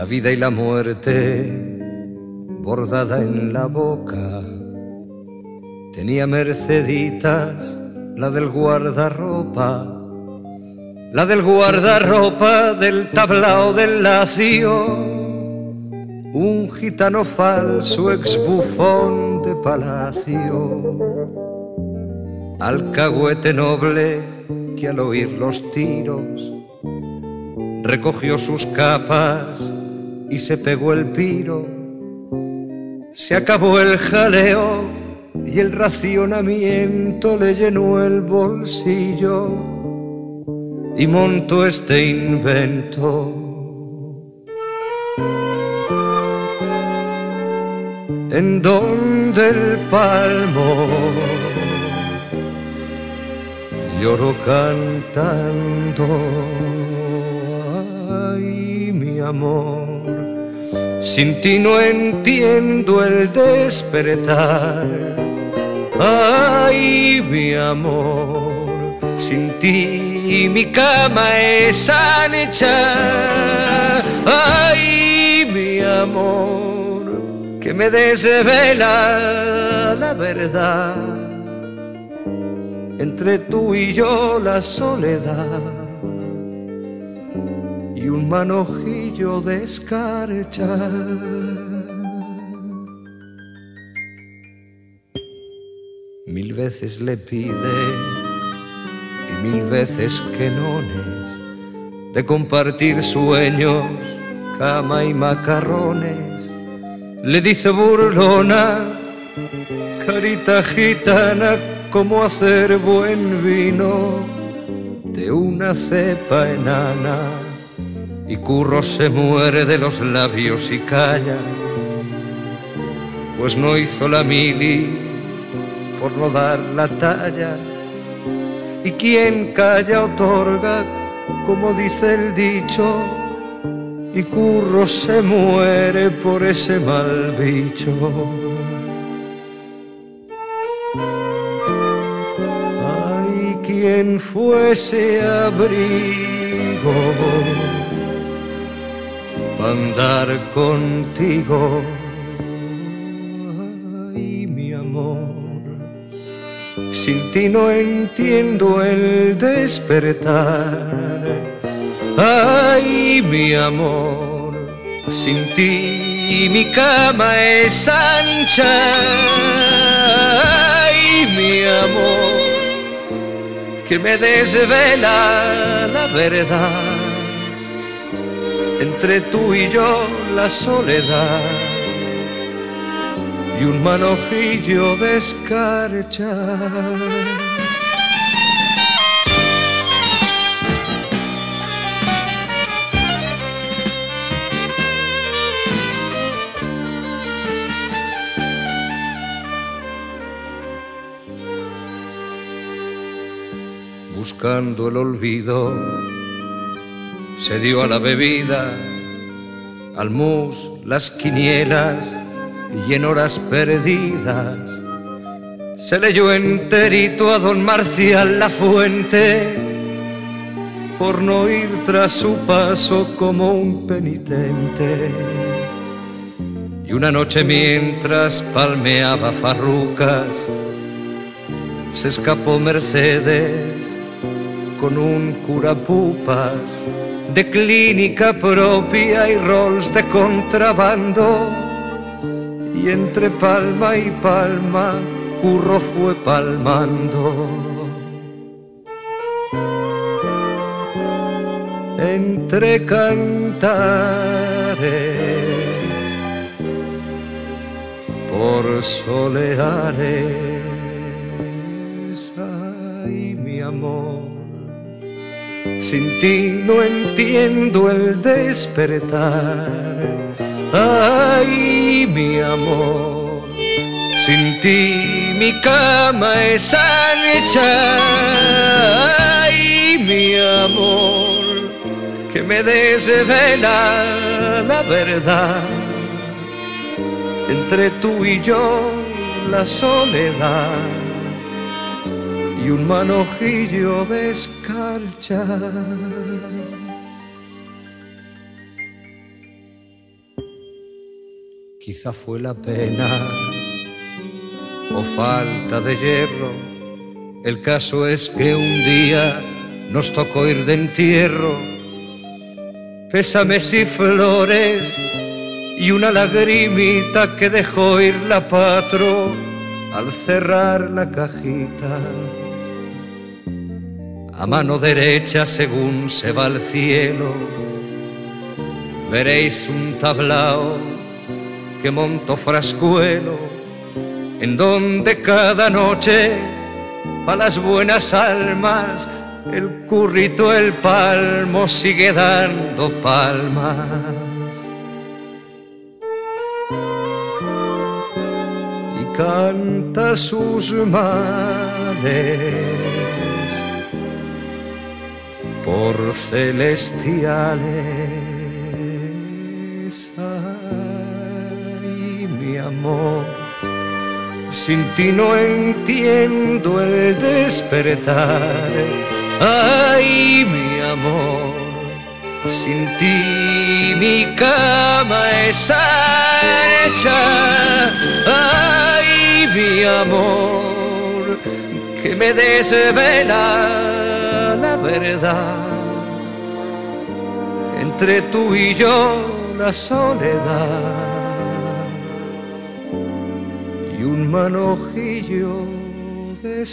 la vida y la muerte bordada en la boca. Tenía Merceditas, la del guardarropa, la del guardarropa del tablao del lacio, un gitano falso ex bufón de palacio, alcahuete noble que al oír los tiros recogió sus capas y se pegó el piro. Se acabó el jaleo y el racionamiento le llenó el bolsillo y montó este invento. En donde el palmo lloró cantando amor. Sin ti no entiendo el despertar. Ay, mi amor, sin ti mi cama es ancha. Ay, mi amor, que me desvela la verdad. Entre tú y yo la soledad y un manojillo de escarcha. Mil veces le pide y mil veces que nones de compartir sueños, cama y macarrones. Le dice burlona, carita gitana, cómo hacer buen vino de una cepa enana y Curro se muere de los labios y calla, pues no hizo la mili por no dar la talla. Y quien calla otorga, como dice el dicho, y Curro se muere por ese mal bicho. Ay, quien fuese abrigo andar contigo. Ay, mi amor, sin ti no entiendo el despertar. Ay, mi amor, sin ti mi cama es ancha. Ay, mi amor, que me desvela la verdad entre tú y yo la soledad y un manojillo de escarcha. Buscando el olvido se dio a la bebida, al mus, las quinielas y en horas perdidas se leyó enterito a don Marcial la fuente por no ir tras su paso como un penitente. Y una noche mientras palmeaba farrucas, se escapó Mercedes con un curapupas de clínica propia y rolls de contrabando. Y entre palma y palma, curro fue palmando. Entre cantares por soleares, sin ti no entiendo el despertar. Ay, mi amor, sin ti mi cama es ancha. Ay, mi amor, que me desvela la verdad. Entre tú y yo la soledad y un manojillo de escarcha. quizá fue la pena o falta de hierro. El caso es que un día nos tocó ir de entierro, pésames y flores y una lagrimita que dejó ir la patro al cerrar la cajita. A mano derecha según se va al cielo, veréis un tablao que monto frascuelo, en donde cada noche, para las buenas almas, el currito, el palmo sigue dando palmas. Y canta sus males por celestiales. Ay, mi amor, sin ti no entiendo el despertar. Ay, mi amor, sin ti mi cama es hecha. Ay, mi amor, que me desvela verdad. Entre tú y yo la soledad y un manojillo de.